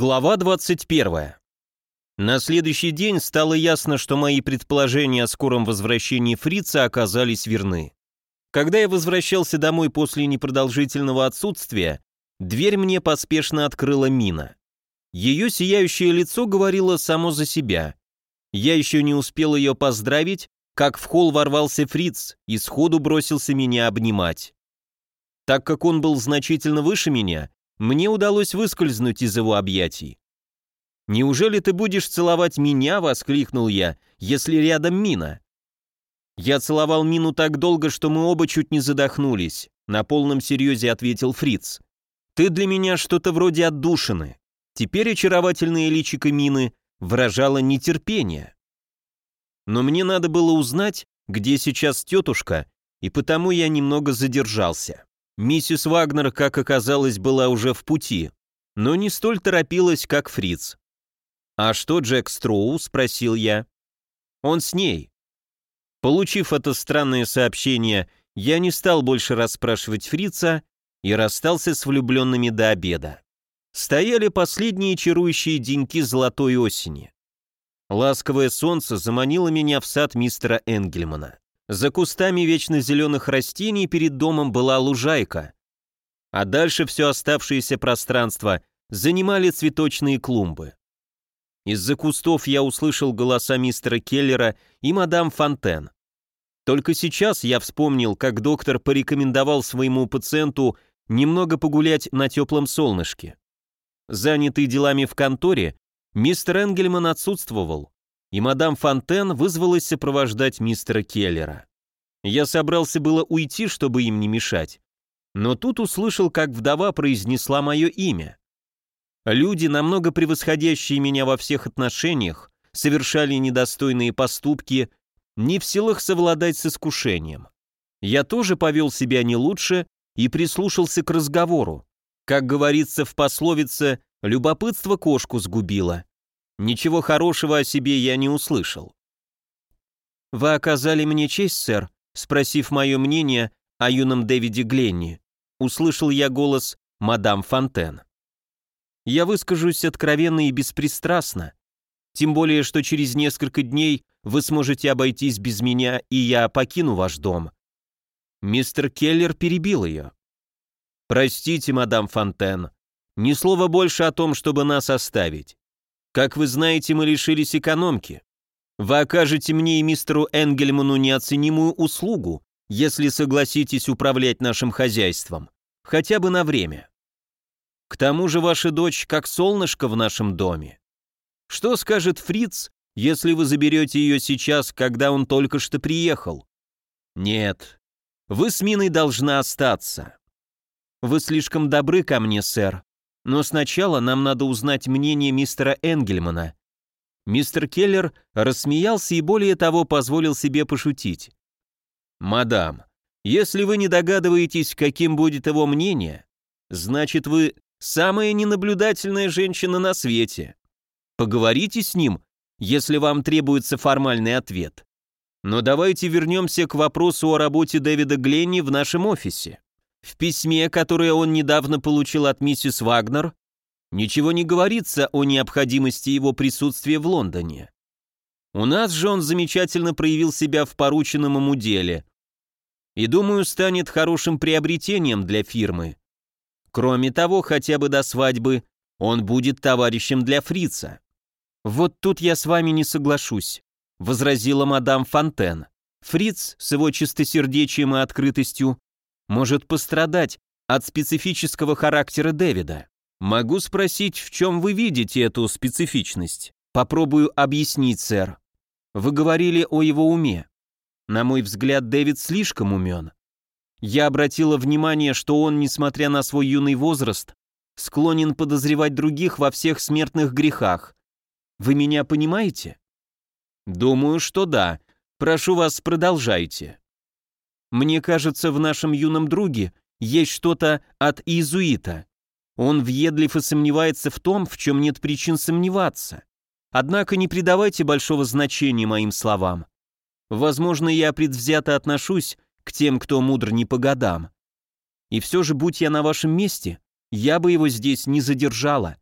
Глава 21. На следующий день стало ясно, что мои предположения о скором возвращении фрица оказались верны. Когда я возвращался домой после непродолжительного отсутствия, дверь мне поспешно открыла Мина. Ее сияющее лицо говорило само за себя. Я еще не успел ее поздравить, как в холл ворвался фриц и сходу бросился меня обнимать. Так как он был значительно выше меня, мне удалось выскользнуть из его объятий. «Неужели ты будешь целовать меня?» — воскликнул я, — «если рядом Мина». Я целовал Мину так долго, что мы оба чуть не задохнулись, на полном серьезе ответил Фриц. «Ты для меня что-то вроде отдушины». Теперь очаровательное личико Мины выражало нетерпение. Но мне надо было узнать, где сейчас тетушка, и потому я немного задержался. Миссис Вагнер, как оказалось, была уже в пути, но не столь торопилась, как Фриц. «А что Джек Строу?» — спросил я. «Он с ней». Получив это странное сообщение, я не стал больше расспрашивать Фрица и расстался с влюбленными до обеда. Стояли последние чарующие деньки золотой осени. Ласковое солнце заманило меня в сад мистера Энгельмана. За кустами вечно зеленых растений перед домом была лужайка, а дальше все оставшееся пространство занимали цветочные клумбы. Из-за кустов я услышал голоса мистера Келлера и мадам Фонтен. Только сейчас я вспомнил, как доктор порекомендовал своему пациенту немного погулять на теплом солнышке. Занятый делами в конторе, мистер Энгельман отсутствовал, и мадам Фонтен вызвалась сопровождать мистера Келлера. Я собрался было уйти, чтобы им не мешать, но тут услышал, как вдова произнесла мое имя. Люди, намного превосходящие меня во всех отношениях, совершали недостойные поступки, не в силах совладать с искушением. Я тоже повел себя не лучше и прислушался к разговору. Как говорится в пословице, любопытство кошку сгубило. Ничего хорошего о себе я не услышал. «Вы оказали мне честь, сэр, спросив мое мнение о юном Дэвиде Гленни. Услышал я голос мадам Фонтен. Я выскажусь откровенно и беспристрастно, тем более, что через несколько дней вы сможете обойтись без меня, и я покину ваш дом». Мистер Келлер перебил ее. «Простите, мадам Фонтен, ни слова больше о том, чтобы нас оставить. Как вы знаете, мы лишились экономки. Вы окажете мне и мистеру Энгельману неоценимую услугу, если согласитесь управлять нашим хозяйством, хотя бы на время. К тому же ваша дочь как солнышко в нашем доме. Что скажет Фриц, если вы заберете ее сейчас, когда он только что приехал? Нет, вы с Миной должна остаться. Вы слишком добры ко мне, сэр, но сначала нам надо узнать мнение мистера Энгельмана. Мистер Келлер рассмеялся и более того позволил себе пошутить. «Мадам, если вы не догадываетесь, каким будет его мнение, значит вы самая ненаблюдательная женщина на свете. Поговорите с ним, если вам требуется формальный ответ. Но давайте вернемся к вопросу о работе Дэвида Гленни в нашем офисе. В письме, которое он недавно получил от миссис Вагнер, ничего не говорится о необходимости его присутствия в Лондоне. У нас же он замечательно проявил себя в порученном ему деле. И, думаю, станет хорошим приобретением для фирмы. Кроме того, хотя бы до свадьбы, он будет товарищем для фрица. «Вот тут я с вами не соглашусь», — возразила мадам Фонтен. Фриц с его чистосердечием и открытостью может пострадать от специфического характера Дэвида. Могу спросить, в чем вы видите эту специфичность? Попробую объяснить, сэр. Вы говорили о его уме. На мой взгляд, Дэвид слишком умен. Я обратила внимание, что он, несмотря на свой юный возраст, склонен подозревать других во всех смертных грехах. Вы меня понимаете? Думаю, что да. Прошу вас, продолжайте. Мне кажется, в нашем юном друге есть что-то от иезуита. Он въедлив и сомневается в том, в чем нет причин сомневаться. Однако не придавайте большого значения моим словам. Возможно, я предвзято отношусь к тем, кто мудр не по годам. И все же, будь я на вашем месте, я бы его здесь не задержала.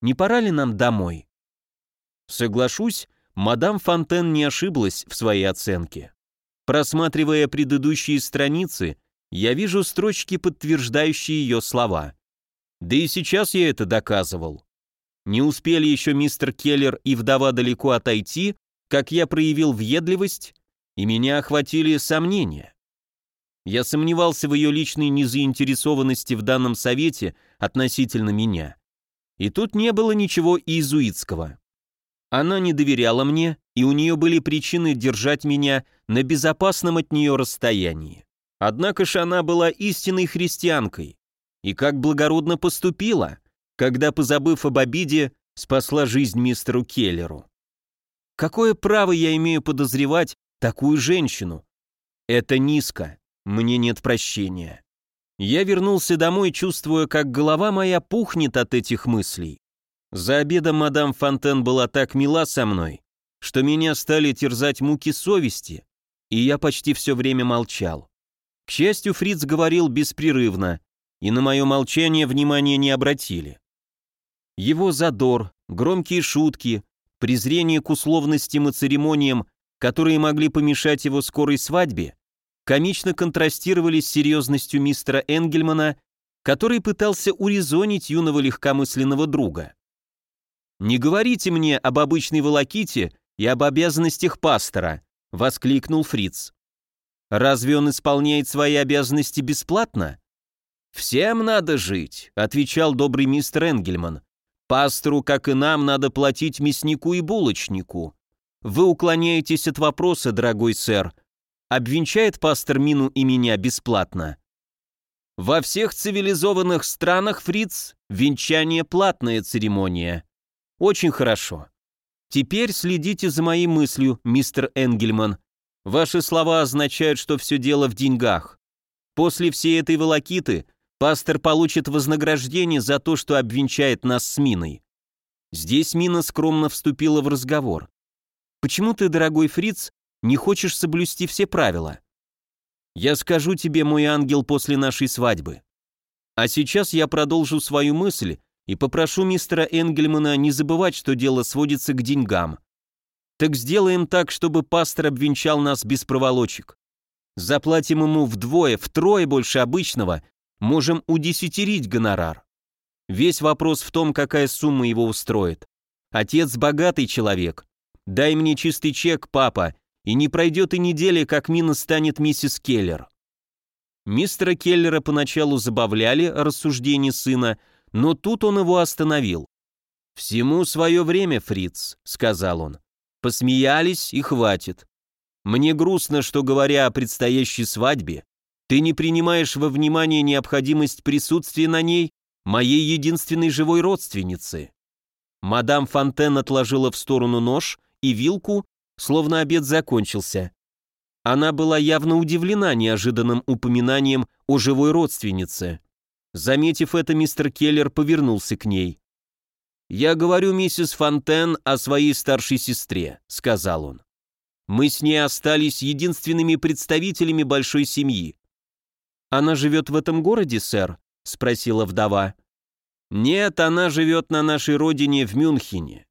Не пора ли нам домой? Соглашусь, мадам Фонтен не ошиблась в своей оценке. Просматривая предыдущие страницы, я вижу строчки, подтверждающие ее слова. Да и сейчас я это доказывал. Не успели еще мистер Келлер и вдова далеко отойти, как я проявил въедливость, и меня охватили сомнения. Я сомневался в ее личной незаинтересованности в данном совете относительно меня. И тут не было ничего иезуитского. Она не доверяла мне, и у нее были причины держать меня на безопасном от нее расстоянии. Однако же она была истинной христианкой, и как благородно поступила, когда, позабыв об обиде, спасла жизнь мистеру Келлеру. Какое право я имею подозревать такую женщину? Это низко, мне нет прощения. Я вернулся домой, чувствуя, как голова моя пухнет от этих мыслей. За обедом мадам Фонтен была так мила со мной, что меня стали терзать муки совести, и я почти все время молчал. К счастью, Фриц говорил беспрерывно, и на мое молчание внимания не обратили. Его задор, громкие шутки, презрение к условностям и церемониям, которые могли помешать его скорой свадьбе, комично контрастировали с серьезностью мистера Энгельмана, который пытался урезонить юного легкомысленного друга. «Не говорите мне об обычной волоките и об обязанностях пастора», — воскликнул Фриц. «Разве он исполняет свои обязанности бесплатно?» «Всем надо жить», — отвечал добрый мистер Энгельман. «Пастору, как и нам, надо платить мяснику и булочнику. Вы уклоняетесь от вопроса, дорогой сэр. Обвенчает пастор Мину и меня бесплатно?» Во всех цивилизованных странах, Фриц, венчание – платная церемония. Очень хорошо. Теперь следите за моей мыслью, мистер Энгельман. Ваши слова означают, что все дело в деньгах. После всей этой волокиты пастор получит вознаграждение за то, что обвенчает нас с Миной. Здесь Мина скромно вступила в разговор. «Почему ты, дорогой фриц, не хочешь соблюсти все правила?» «Я скажу тебе, мой ангел, после нашей свадьбы. А сейчас я продолжу свою мысль и попрошу мистера Энгельмана не забывать, что дело сводится к деньгам. Так сделаем так, чтобы пастор обвенчал нас без проволочек. Заплатим ему вдвое, втрое больше обычного, можем удесятерить гонорар. Весь вопрос в том, какая сумма его устроит. Отец богатый человек. Дай мне чистый чек, папа, и не пройдет и недели, как Мина станет миссис Келлер. Мистера Келлера поначалу забавляли рассуждения сына, но тут он его остановил. «Всему свое время, фриц», — сказал он. «Посмеялись и хватит. Мне грустно, что, говоря о предстоящей свадьбе, ты не принимаешь во внимание необходимость присутствия на ней моей единственной живой родственницы». Мадам Фонтен отложила в сторону нож и вилку, словно обед закончился. Она была явно удивлена неожиданным упоминанием о живой родственнице. Заметив это, мистер Келлер повернулся к ней. «Я говорю миссис Фонтен о своей старшей сестре», — сказал он. «Мы с ней остались единственными представителями большой семьи». «Она живет в этом городе, сэр?» — спросила вдова. «Нет, она живет на нашей родине в Мюнхене».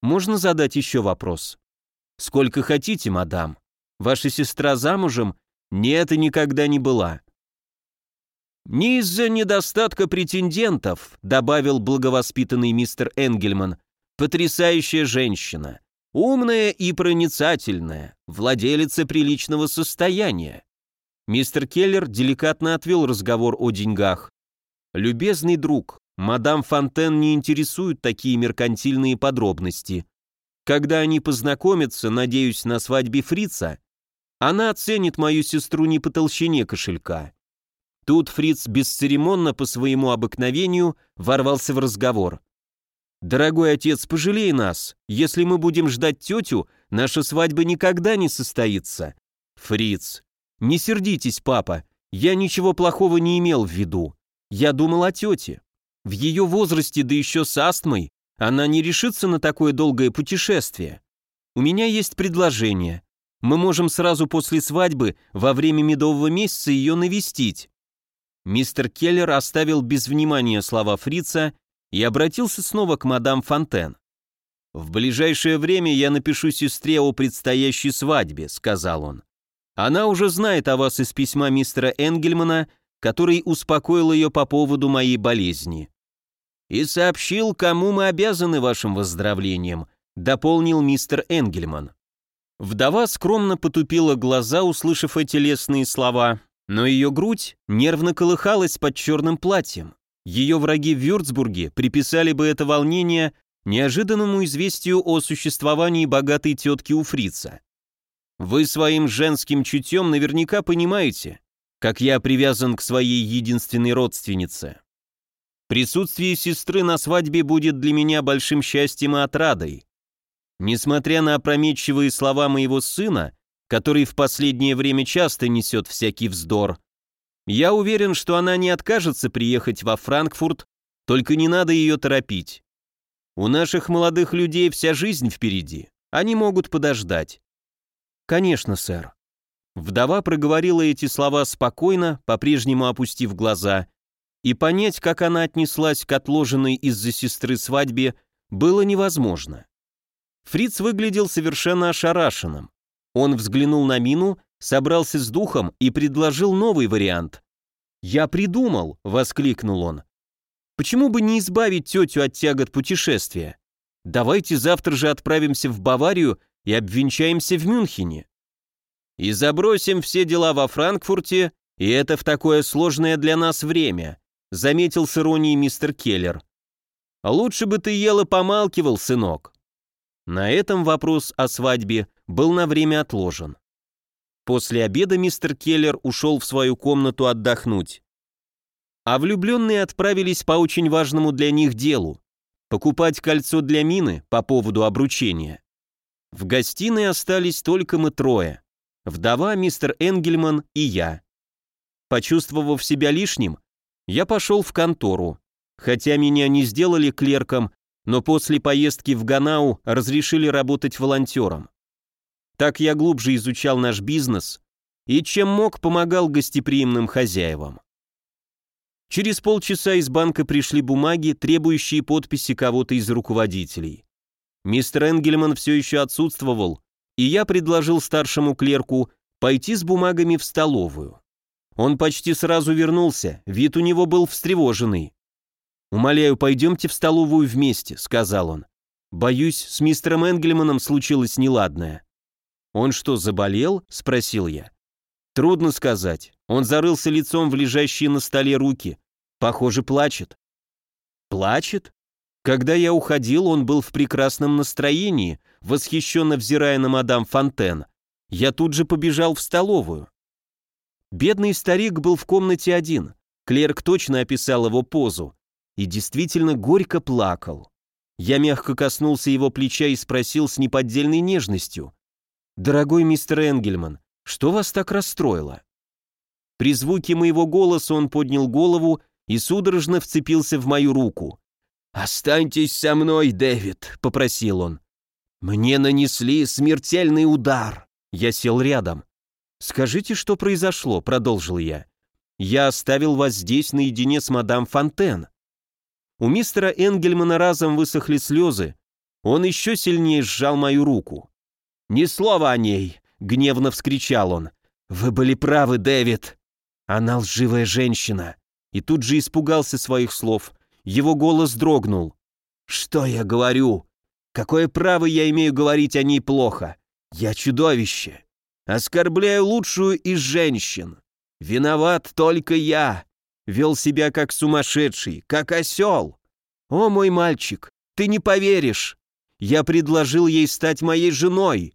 «Можно задать еще вопрос?» «Сколько хотите, мадам. Ваша сестра замужем?» «Нет, и никогда не была. «Не из-за недостатка претендентов», добавил благовоспитанный мистер Энгельман, «потрясающая женщина, умная и проницательная, владелица приличного состояния». Мистер Келлер деликатно отвел разговор о деньгах. «Любезный друг, мадам Фонтен не интересуют такие меркантильные подробности. Когда они познакомятся, надеюсь, на свадьбе фрица, она оценит мою сестру не по толщине кошелька. Тут Фриц бесцеремонно по своему обыкновению ворвался в разговор. «Дорогой отец, пожалей нас. Если мы будем ждать тетю, наша свадьба никогда не состоится». «Фриц, не сердитесь, папа. Я ничего плохого не имел в виду. Я думал о тете. В ее возрасте, да еще с астмой, она не решится на такое долгое путешествие. У меня есть предложение. Мы можем сразу после свадьбы, во время медового месяца, ее навестить. Мистер Келлер оставил без внимания слова фрица и обратился снова к мадам Фонтен. «В ближайшее время я напишу сестре о предстоящей свадьбе», — сказал он. «Она уже знает о вас из письма мистера Энгельмана, который успокоил ее по поводу моей болезни. И сообщил, кому мы обязаны вашим выздоровлением», — дополнил мистер Энгельман. Вдова скромно потупила глаза, услышав эти лестные слова, но ее грудь нервно колыхалась под черным платьем. Ее враги в Вюрцбурге приписали бы это волнение неожиданному известию о существовании богатой тетки у фрица. Вы своим женским чутьем наверняка понимаете, как я привязан к своей единственной родственнице. Присутствие сестры на свадьбе будет для меня большим счастьем и отрадой. Несмотря на опрометчивые слова моего сына, который в последнее время часто несет всякий вздор, я уверен, что она не откажется приехать во Франкфурт, только не надо ее торопить. У наших молодых людей вся жизнь впереди, они могут подождать. Конечно, сэр. Вдова проговорила эти слова спокойно, по-прежнему опустив глаза, и понять, как она отнеслась к отложенной из-за сестры свадьбе, было невозможно. Фриц выглядел совершенно ошарашенным. Он взглянул на Мину, собрался с духом и предложил новый вариант. «Я придумал!» — воскликнул он. «Почему бы не избавить тетю от тягот путешествия? Давайте завтра же отправимся в Баварию и обвенчаемся в Мюнхене. И забросим все дела во Франкфурте, и это в такое сложное для нас время», — заметил с иронией мистер Келлер. «Лучше бы ты ел и помалкивал, сынок». На этом вопрос о свадьбе был на время отложен. После обеда мистер Келлер ушел в свою комнату отдохнуть. А влюбленные отправились по очень важному для них делу – покупать кольцо для Мины по поводу обручения. В гостиной остались только мы трое – вдова, мистер Энгельман и я. Почувствовав себя лишним, я пошел в контору. Хотя меня не сделали клерком, но после поездки в Ганау разрешили работать волонтером. Так я глубже изучал наш бизнес и чем мог помогал гостеприимным хозяевам. Через полчаса из банка пришли бумаги, требующие подписи кого-то из руководителей. Мистер Энгельман все еще отсутствовал, и я предложил старшему клерку пойти с бумагами в столовую. Он почти сразу вернулся, вид у него был встревоженный. «Умоляю, пойдемте в столовую вместе», — сказал он. «Боюсь, с мистером Энгельманом случилось неладное». «Он что, заболел?» — спросил я. «Трудно сказать. Он зарылся лицом в лежащие на столе руки. Похоже, плачет». «Плачет?» Когда я уходил, он был в прекрасном настроении, восхищенно взирая на мадам Фонтен. Я тут же побежал в столовую. Бедный старик был в комнате один. Клерк точно описал его позу и действительно горько плакал. Я мягко коснулся его плеча и спросил с неподдельной нежностью. «Дорогой мистер Энгельман, что вас так расстроило?» При звуке моего голоса он поднял голову и судорожно вцепился в мою руку. «Останьтесь со мной, Дэвид», — попросил он. «Мне нанесли смертельный удар». Я сел рядом. «Скажите, что произошло», — продолжил я. «Я оставил вас здесь наедине с мадам Фонтен. У мистера Энгельмана разом высохли слезы. Он еще сильнее сжал мою руку. «Ни слова о ней!» — гневно вскричал он. «Вы были правы, Дэвид! Она лживая женщина!» И тут же испугался своих слов. Его голос дрогнул. «Что я говорю? Какое право я имею говорить о ней плохо? Я чудовище! Оскорбляю лучшую из женщин! Виноват только я! Вел себя как сумасшедший, как осел. О, мой мальчик, ты не поверишь. Я предложил ей стать моей женой.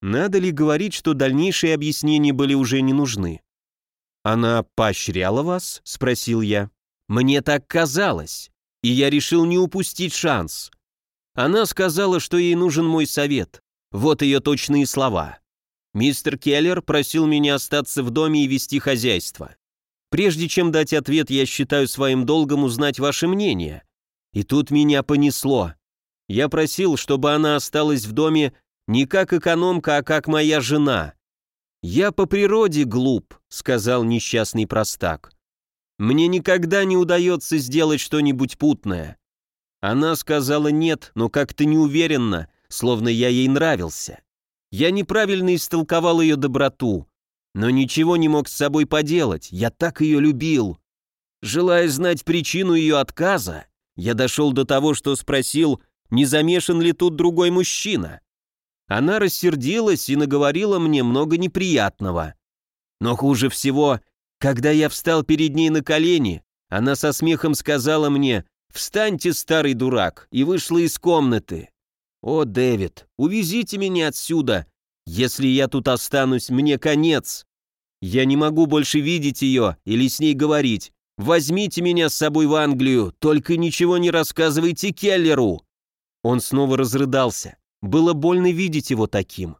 Надо ли говорить, что дальнейшие объяснения были уже не нужны? Она поощряла вас? Спросил я. Мне так казалось, и я решил не упустить шанс. Она сказала, что ей нужен мой совет. Вот ее точные слова. Мистер Келлер просил меня остаться в доме и вести хозяйство. Прежде чем дать ответ, я считаю своим долгом узнать ваше мнение. И тут меня понесло. Я просил, чтобы она осталась в доме не как экономка, а как моя жена. Я по природе глуп, сказал несчастный простак. Мне никогда не удается сделать что-нибудь путное. Она сказала нет, но как-то неуверенно, словно я ей нравился. Я неправильно истолковал ее доброту, но ничего не мог с собой поделать, я так ее любил. Желая знать причину ее отказа, я дошел до того, что спросил, не замешан ли тут другой мужчина. Она рассердилась и наговорила мне много неприятного. Но хуже всего, когда я встал перед ней на колени, она со смехом сказала мне «Встаньте, старый дурак!» и вышла из комнаты. «О, Дэвид, увезите меня отсюда! Если я тут останусь, мне конец! Я не могу больше видеть ее или с ней говорить. Возьмите меня с собой в Англию, только ничего не рассказывайте Келлеру!» Он снова разрыдался. Было больно видеть его таким.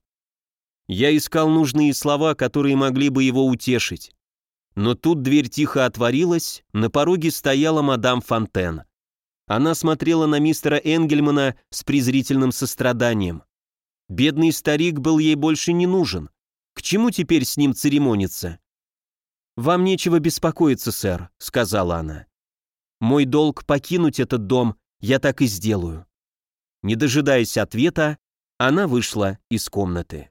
Я искал нужные слова, которые могли бы его утешить. Но тут дверь тихо отворилась, на пороге стояла мадам Фонтен. Она смотрела на мистера Энгельмана с презрительным состраданием. Бедный старик был ей больше не нужен. К чему теперь с ним церемониться? «Вам нечего беспокоиться, сэр», — сказала она. «Мой долг покинуть этот дом, я так и сделаю». Не дожидаясь ответа, она вышла из комнаты.